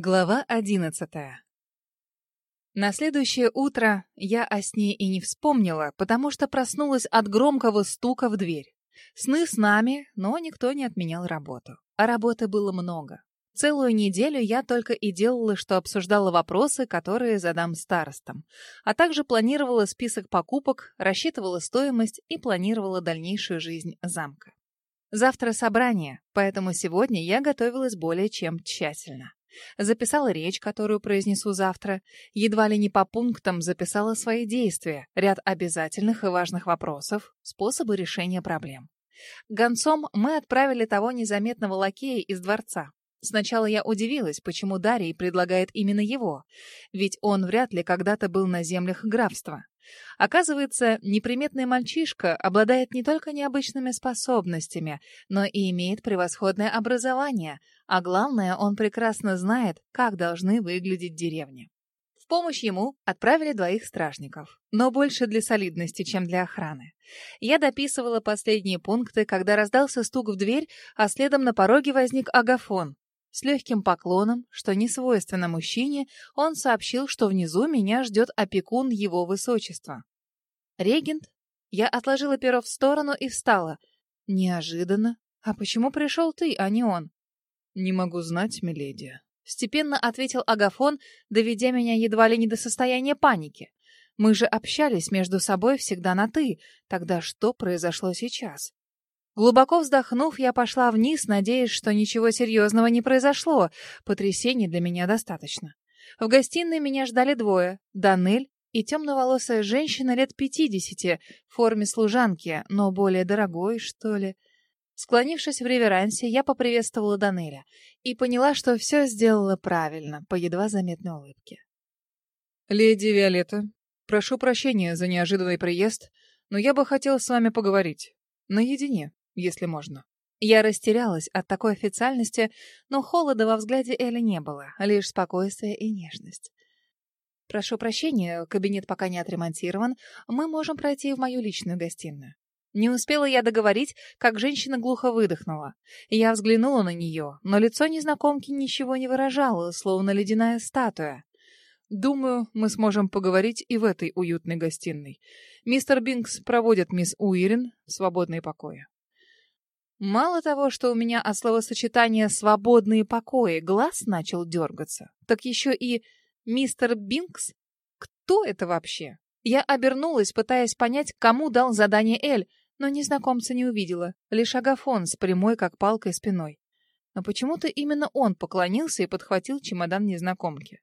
Глава одиннадцатая На следующее утро я о сне и не вспомнила, потому что проснулась от громкого стука в дверь. Сны с нами, но никто не отменял работу. А работы было много. Целую неделю я только и делала, что обсуждала вопросы, которые задам старостам, а также планировала список покупок, рассчитывала стоимость и планировала дальнейшую жизнь замка. Завтра собрание, поэтому сегодня я готовилась более чем тщательно. Записала речь, которую произнесу завтра. Едва ли не по пунктам записала свои действия, ряд обязательных и важных вопросов, способы решения проблем. Гонцом мы отправили того незаметного лакея из дворца. Сначала я удивилась, почему Дарий предлагает именно его, ведь он вряд ли когда-то был на землях графства. Оказывается, неприметный мальчишка обладает не только необычными способностями, но и имеет превосходное образование, а главное, он прекрасно знает, как должны выглядеть деревни. В помощь ему отправили двоих стражников, но больше для солидности, чем для охраны. Я дописывала последние пункты, когда раздался стук в дверь, а следом на пороге возник Агафон, с легким поклоном, что не свойственно мужчине, он сообщил, что внизу меня ждет опекун его высочества. «Регент?» Я отложила перо в сторону и встала. «Неожиданно. А почему пришел ты, а не он?» «Не могу знать, миледи», — степенно ответил Агафон, доведя меня едва ли не до состояния паники. «Мы же общались между собой всегда на «ты». Тогда что произошло сейчас?» Глубоко вздохнув, я пошла вниз, надеясь, что ничего серьезного не произошло. Потрясений для меня достаточно. В гостиной меня ждали двое — Данель и темноволосая женщина лет пятидесяти, в форме служанки, но более дорогой, что ли. Склонившись в реверансе, я поприветствовала Данеля и поняла, что все сделала правильно, по едва заметной улыбке. «Леди Виолетта, прошу прощения за неожиданный приезд, но я бы хотел с вами поговорить. Наедине» если можно. Я растерялась от такой официальности, но холода во взгляде Эли не было, лишь спокойствие и нежность. «Прошу прощения, кабинет пока не отремонтирован. Мы можем пройти в мою личную гостиную». Не успела я договорить, как женщина глухо выдохнула. Я взглянула на нее, но лицо незнакомки ничего не выражало, словно ледяная статуя. «Думаю, мы сможем поговорить и в этой уютной гостиной. Мистер Бинкс проводит мисс Уирен в свободные покои». Мало того, что у меня от словосочетания «свободные покои» глаз начал дергаться, так еще и «мистер Бинкс». Кто это вообще? Я обернулась, пытаясь понять, кому дал задание Эль, но незнакомца не увидела, лишь Агафон с прямой, как палкой, спиной. Но почему-то именно он поклонился и подхватил чемодан незнакомки.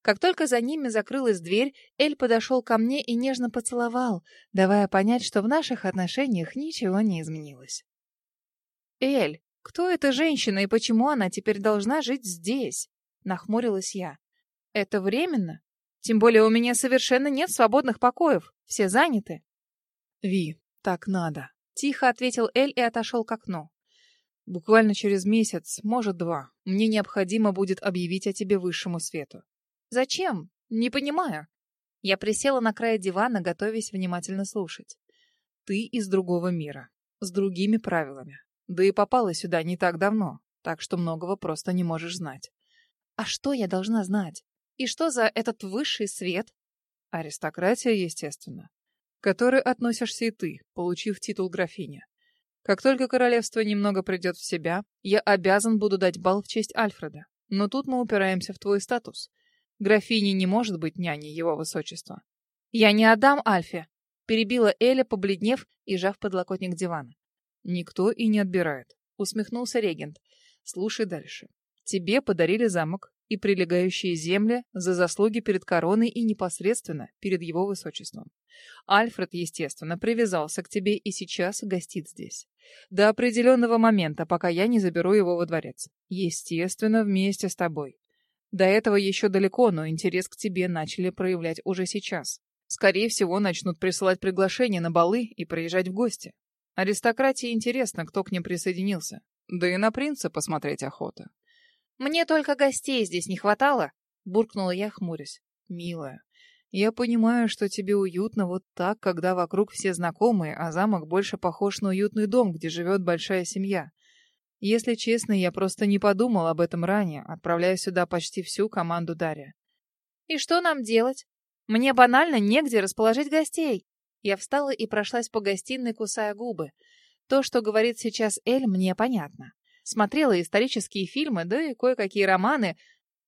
Как только за ними закрылась дверь, Эль подошел ко мне и нежно поцеловал, давая понять, что в наших отношениях ничего не изменилось. «Эль, кто эта женщина и почему она теперь должна жить здесь?» — нахмурилась я. «Это временно? Тем более у меня совершенно нет свободных покоев. Все заняты». «Ви, так надо», — тихо ответил Эль и отошел к окну. «Буквально через месяц, может, два, мне необходимо будет объявить о тебе высшему свету». «Зачем? Не понимаю». Я присела на край дивана, готовясь внимательно слушать. «Ты из другого мира, с другими правилами. Да и попала сюда не так давно, так что многого просто не можешь знать. А что я должна знать? И что за этот высший свет? Аристократия, естественно, к которой относишься и ты, получив титул графини. Как только королевство немного придет в себя, я обязан буду дать бал в честь Альфреда. Но тут мы упираемся в твой статус. Графиня не может быть няней его высочества. Я не отдам Альфе, перебила Эля, побледнев и жав подлокотник дивана. Никто и не отбирает, усмехнулся регент. Слушай дальше. Тебе подарили замок и прилегающие земли за заслуги перед короной и непосредственно перед его высочеством. Альфред, естественно, привязался к тебе и сейчас гостит здесь. До определенного момента, пока я не заберу его во дворец. Естественно, вместе с тобой. До этого еще далеко, но интерес к тебе начали проявлять уже сейчас. Скорее всего, начнут присылать приглашения на балы и приезжать в гости. Аристократии интересно, кто к ним присоединился. Да и на принца посмотреть охота. «Мне только гостей здесь не хватало», — буркнула я, хмурясь. «Милая, я понимаю, что тебе уютно вот так, когда вокруг все знакомые, а замок больше похож на уютный дом, где живет большая семья. Если честно, я просто не подумал об этом ранее, отправляя сюда почти всю команду Дарья. И что нам делать? Мне банально негде расположить гостей. Я встала и прошлась по гостиной, кусая губы. То, что говорит сейчас Эль, мне понятно. Смотрела исторические фильмы, да и кое-какие романы.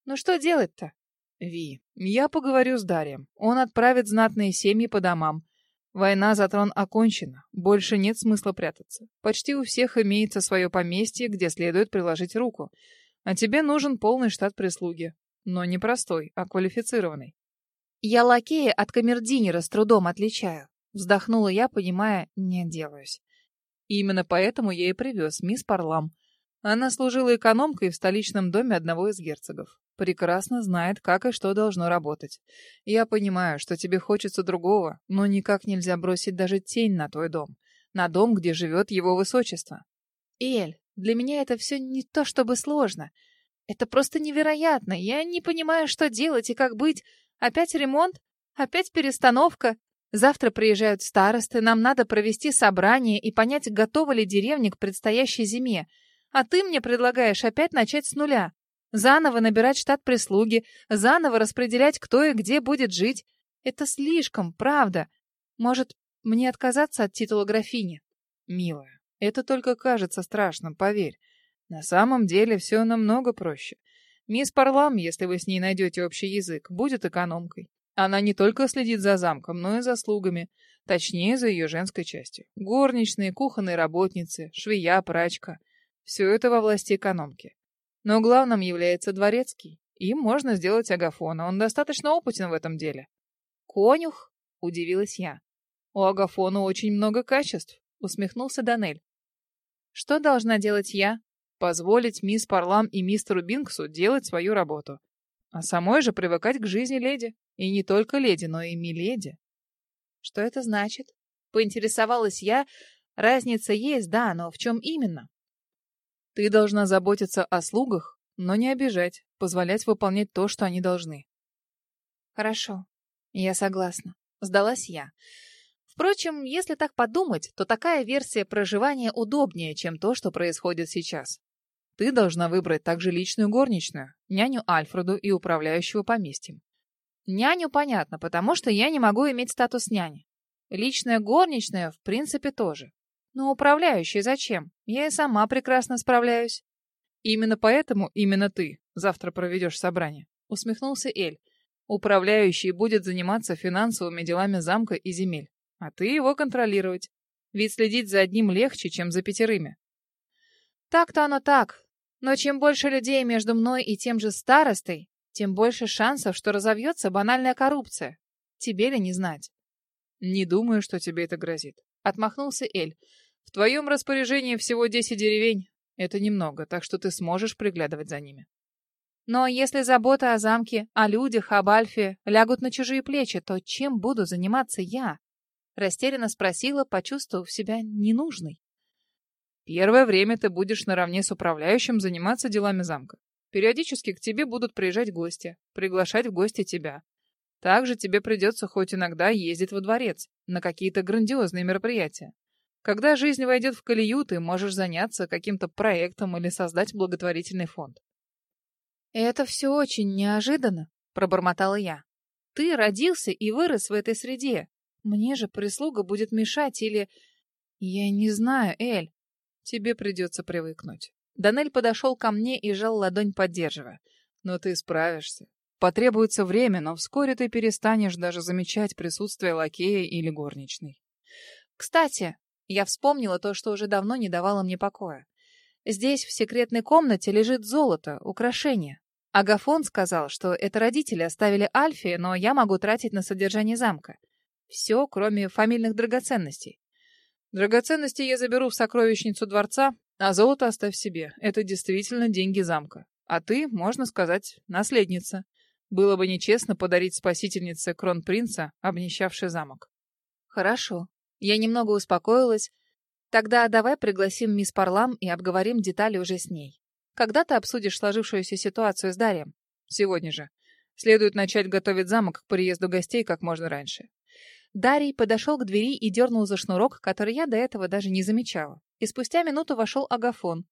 Ну что делать-то? Ви, я поговорю с Дарием. Он отправит знатные семьи по домам. Война за трон окончена. Больше нет смысла прятаться. Почти у всех имеется свое поместье, где следует приложить руку. А тебе нужен полный штат прислуги. Но не простой, а квалифицированный. Я лакея от камердинера с трудом отличаю. Вздохнула я, понимая, не делаюсь. именно поэтому я и привез мисс Парлам. Она служила экономкой в столичном доме одного из герцогов. Прекрасно знает, как и что должно работать. Я понимаю, что тебе хочется другого, но никак нельзя бросить даже тень на твой дом. На дом, где живет его высочество. Эль, для меня это все не то чтобы сложно. Это просто невероятно. Я не понимаю, что делать и как быть. Опять ремонт? Опять перестановка? Завтра приезжают старосты, нам надо провести собрание и понять, готова ли деревня к предстоящей зиме. А ты мне предлагаешь опять начать с нуля. Заново набирать штат прислуги, заново распределять, кто и где будет жить. Это слишком, правда. Может, мне отказаться от титула графини? Милая, это только кажется страшным, поверь. На самом деле все намного проще. Мисс Парлам, если вы с ней найдете общий язык, будет экономкой. Она не только следит за замком, но и за слугами. Точнее, за ее женской частью. Горничные, кухонные работницы, швея, прачка. Все это во власти экономки. Но главным является дворецкий. Им можно сделать Агафона, он достаточно опытен в этом деле. «Конюх?» — удивилась я. «У Агафона очень много качеств», — усмехнулся Данель. «Что должна делать я?» «Позволить мисс Парлам и мистеру Бинксу делать свою работу. А самой же привыкать к жизни леди. И не только леди, но и миледи. Что это значит? Поинтересовалась я. Разница есть, да, но в чем именно? Ты должна заботиться о слугах, но не обижать, позволять выполнять то, что они должны. Хорошо, я согласна. Сдалась я. Впрочем, если так подумать, то такая версия проживания удобнее, чем то, что происходит сейчас. Ты должна выбрать также личную горничную, няню Альфреду и управляющего поместьем. Няню понятно, потому что я не могу иметь статус няни. Личная горничная, в принципе, тоже. Но управляющий зачем? Я и сама прекрасно справляюсь. Именно поэтому именно ты завтра проведешь собрание, усмехнулся Эль. Управляющий будет заниматься финансовыми делами замка и земель, а ты его контролировать. Ведь следить за одним легче, чем за пятерыми. Так-то оно так. Но чем больше людей между мной и тем же старостой, тем больше шансов, что разовьется банальная коррупция. Тебе ли не знать? Не думаю, что тебе это грозит. Отмахнулся Эль. В твоем распоряжении всего десять деревень. Это немного, так что ты сможешь приглядывать за ними. Но если забота о замке, о людях, об Альфе лягут на чужие плечи, то чем буду заниматься я? Растерянно спросила, почувствовав себя ненужной. Первое время ты будешь наравне с управляющим заниматься делами замка. Периодически к тебе будут приезжать гости, приглашать в гости тебя. Также тебе придется хоть иногда ездить во дворец, на какие-то грандиозные мероприятия. Когда жизнь войдет в колею, ты можешь заняться каким-то проектом или создать благотворительный фонд. «Это все очень неожиданно», — пробормотала я. «Ты родился и вырос в этой среде. Мне же прислуга будет мешать или...» «Я не знаю, Эль. Тебе придется привыкнуть». Данель подошел ко мне и сжал ладонь, поддерживая. «Но ты справишься. Потребуется время, но вскоре ты перестанешь даже замечать присутствие лакея или горничной». «Кстати, я вспомнила то, что уже давно не давало мне покоя. Здесь, в секретной комнате, лежит золото, украшение. Агафон сказал, что это родители оставили Альфе, но я могу тратить на содержание замка. Все, кроме фамильных драгоценностей. Драгоценности я заберу в сокровищницу дворца, а золото оставь себе. Это действительно деньги замка. А ты, можно сказать, наследница. Было бы нечестно подарить спасительнице кронпринца, обнищавший замок. Хорошо. Я немного успокоилась. Тогда давай пригласим мисс Парлам и обговорим детали уже с ней. Когда ты обсудишь сложившуюся ситуацию с Дарьем? Сегодня же. Следует начать готовить замок к приезду гостей как можно раньше. Дарий подошел к двери и дернул за шнурок, который я до этого даже не замечала. И спустя минуту вошел Агафон.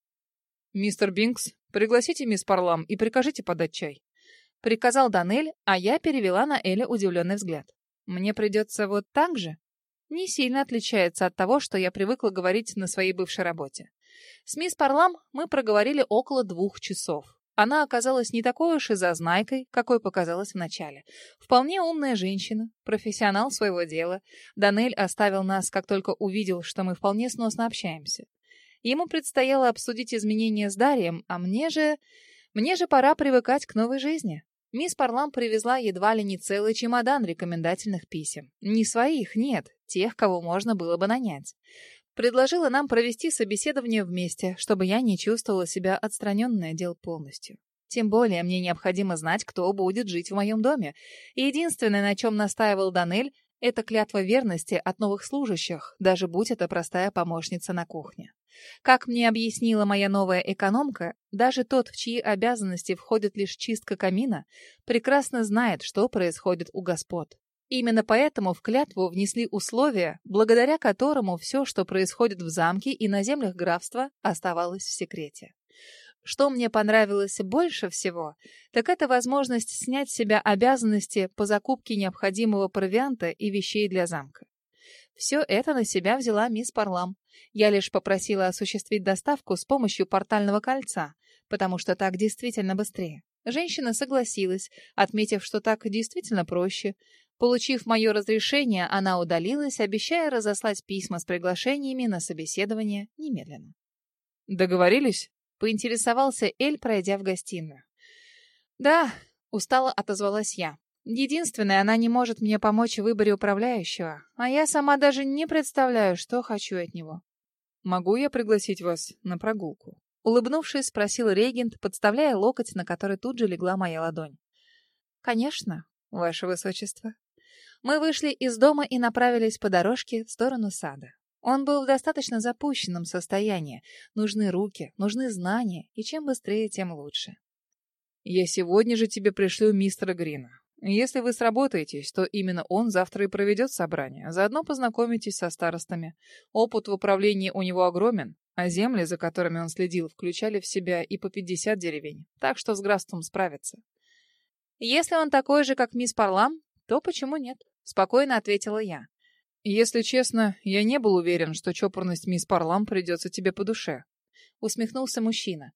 «Мистер Бинкс, пригласите мисс Парлам и прикажите подать чай». Приказал Данель, а я перевела на Эля удивленный взгляд. «Мне придется вот так же?» Не сильно отличается от того, что я привыкла говорить на своей бывшей работе. С мисс Парлам мы проговорили около двух часов. Она оказалась не такой уж и зазнайкой, какой показалась вначале. Вполне умная женщина, профессионал своего дела. Данель оставил нас, как только увидел, что мы вполне сносно общаемся. Ему предстояло обсудить изменения с Дарием, а мне же... Мне же пора привыкать к новой жизни. Мисс Парлам привезла едва ли не целый чемодан рекомендательных писем. Не своих, нет, тех, кого можно было бы нанять. Предложила нам провести собеседование вместе, чтобы я не чувствовала себя отстраненной от дел полностью. Тем более мне необходимо знать, кто будет жить в моем доме. И единственное, на чем настаивал Данель, это клятва верности от новых служащих, даже будь это простая помощница на кухне. Как мне объяснила моя новая экономка, даже тот, в чьи обязанности входит лишь чистка камина, прекрасно знает, что происходит у господ. Именно поэтому в клятву внесли условия, благодаря которому все, что происходит в замке и на землях графства, оставалось в секрете. Что мне понравилось больше всего, так это возможность снять с себя обязанности по закупке необходимого провианта и вещей для замка. Все это на себя взяла мисс Парлам. Я лишь попросила осуществить доставку с помощью портального кольца, потому что так действительно быстрее. Женщина согласилась, отметив, что так действительно проще. Получив мое разрешение, она удалилась, обещая разослать письма с приглашениями на собеседование немедленно. «Договорились?» — поинтересовался Эль, пройдя в гостиную. «Да», — устало отозвалась я. Единственное, она не может мне помочь в выборе управляющего, а я сама даже не представляю, что хочу от него. Могу я пригласить вас на прогулку? Улыбнувшись, спросил регент, подставляя локоть, на который тут же легла моя ладонь. Конечно, ваше высочество. Мы вышли из дома и направились по дорожке в сторону сада. Он был в достаточно запущенном состоянии. Нужны руки, нужны знания, и чем быстрее, тем лучше. «Я сегодня же тебе пришлю мистера Грина. Если вы сработаетесь, то именно он завтра и проведет собрание. Заодно познакомитесь со старостами. Опыт в управлении у него огромен, а земли, за которыми он следил, включали в себя и по 50 деревень. Так что с графством справится. Если он такой же, как мисс Парлам, то почему нет? Спокойно ответила я. Если честно, я не был уверен, что чопорность мисс Парлам придется тебе по душе. Усмехнулся мужчина.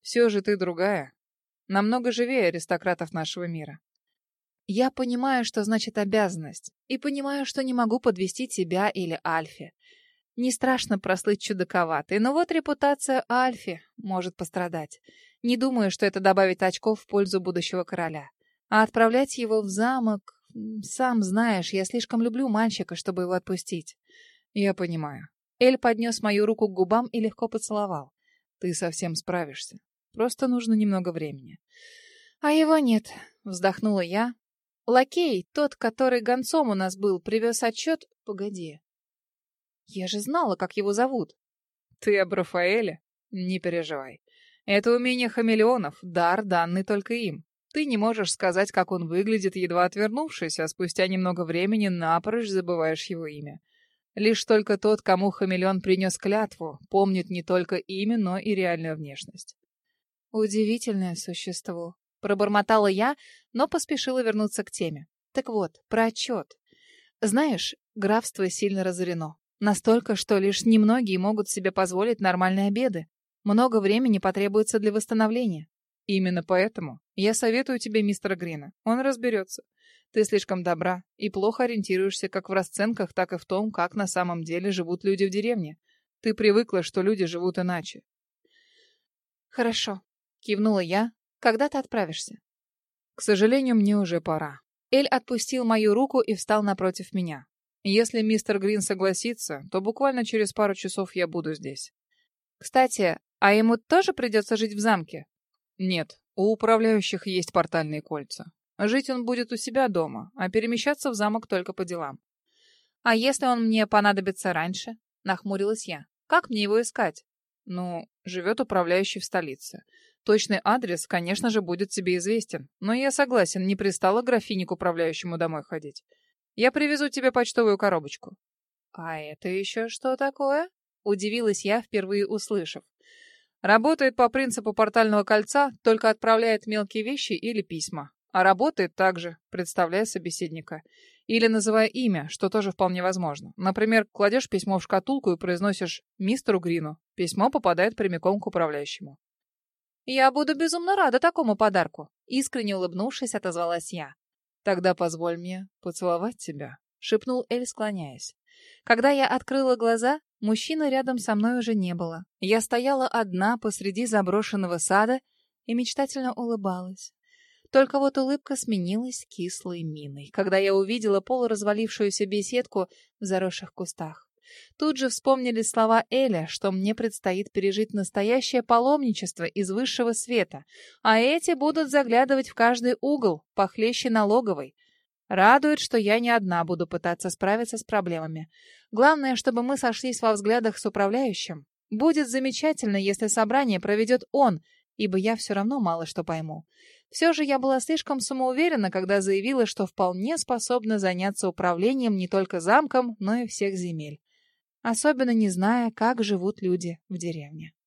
Все же ты другая. Намного живее аристократов нашего мира. Я понимаю, что значит обязанность, и понимаю, что не могу подвести тебя или Альфи. Не страшно прослыть чудаковатой, но вот репутация Альфи может пострадать. Не думаю, что это добавит очков в пользу будущего короля. А отправлять его в замок... Сам знаешь, я слишком люблю мальчика, чтобы его отпустить. Я понимаю. Эль поднес мою руку к губам и легко поцеловал. Ты совсем справишься. Просто нужно немного времени. А его нет, вздохнула я, Лакей, тот, который гонцом у нас был, привез отчет... Погоди. Я же знала, как его зовут. Ты об Рафаэле? Не переживай. Это умение хамелеонов, дар, данный только им. Ты не можешь сказать, как он выглядит, едва отвернувшись, а спустя немного времени напрочь забываешь его имя. Лишь только тот, кому хамелеон принес клятву, помнит не только имя, но и реальную внешность. Удивительное существо. Пробормотала я, но поспешила вернуться к теме. Так вот, про отчет. Знаешь, графство сильно разорено. Настолько, что лишь немногие могут себе позволить нормальные обеды. Много времени потребуется для восстановления. Именно поэтому я советую тебе мистера Грина. Он разберется. Ты слишком добра и плохо ориентируешься как в расценках, так и в том, как на самом деле живут люди в деревне. Ты привыкла, что люди живут иначе. Хорошо, кивнула я, когда ты отправишься? К сожалению, мне уже пора. Эль отпустил мою руку и встал напротив меня. Если мистер Грин согласится, то буквально через пару часов я буду здесь. Кстати, а ему тоже придется жить в замке? Нет, у управляющих есть портальные кольца. Жить он будет у себя дома, а перемещаться в замок только по делам. А если он мне понадобится раньше? Нахмурилась я. Как мне его искать? Ну, живет управляющий в столице. Точный адрес, конечно же, будет тебе известен, но я согласен, не пристало графине к управляющему домой ходить. Я привезу тебе почтовую коробочку». «А это еще что такое?» — удивилась я, впервые услышав. Работает по принципу портального кольца, только отправляет мелкие вещи или письма. А работает также, представляя собеседника. Или называя имя, что тоже вполне возможно. Например, кладешь письмо в шкатулку и произносишь «Мистеру Грину». Письмо попадает прямиком к управляющему. «Я буду безумно рада такому подарку», — искренне улыбнувшись, отозвалась я. «Тогда позволь мне поцеловать тебя», — шепнул Эль, склоняясь. Когда я открыла глаза, мужчины рядом со мной уже не было. Я стояла одна посреди заброшенного сада и мечтательно улыбалась. Только вот улыбка сменилась кислой миной, когда я увидела полуразвалившуюся беседку в заросших кустах. Тут же вспомнили слова Эля, что мне предстоит пережить настоящее паломничество из высшего света, а эти будут заглядывать в каждый угол, похлеще налоговой. Радует, что я не одна буду пытаться справиться с проблемами. Главное, чтобы мы сошлись во взглядах с управляющим. Будет замечательно, если собрание проведет он, ибо я все равно мало что пойму. Все же я была слишком самоуверена, когда заявила, что вполне способна заняться управлением не только замком, но и всех земель особенно не зная, как живут люди в деревне.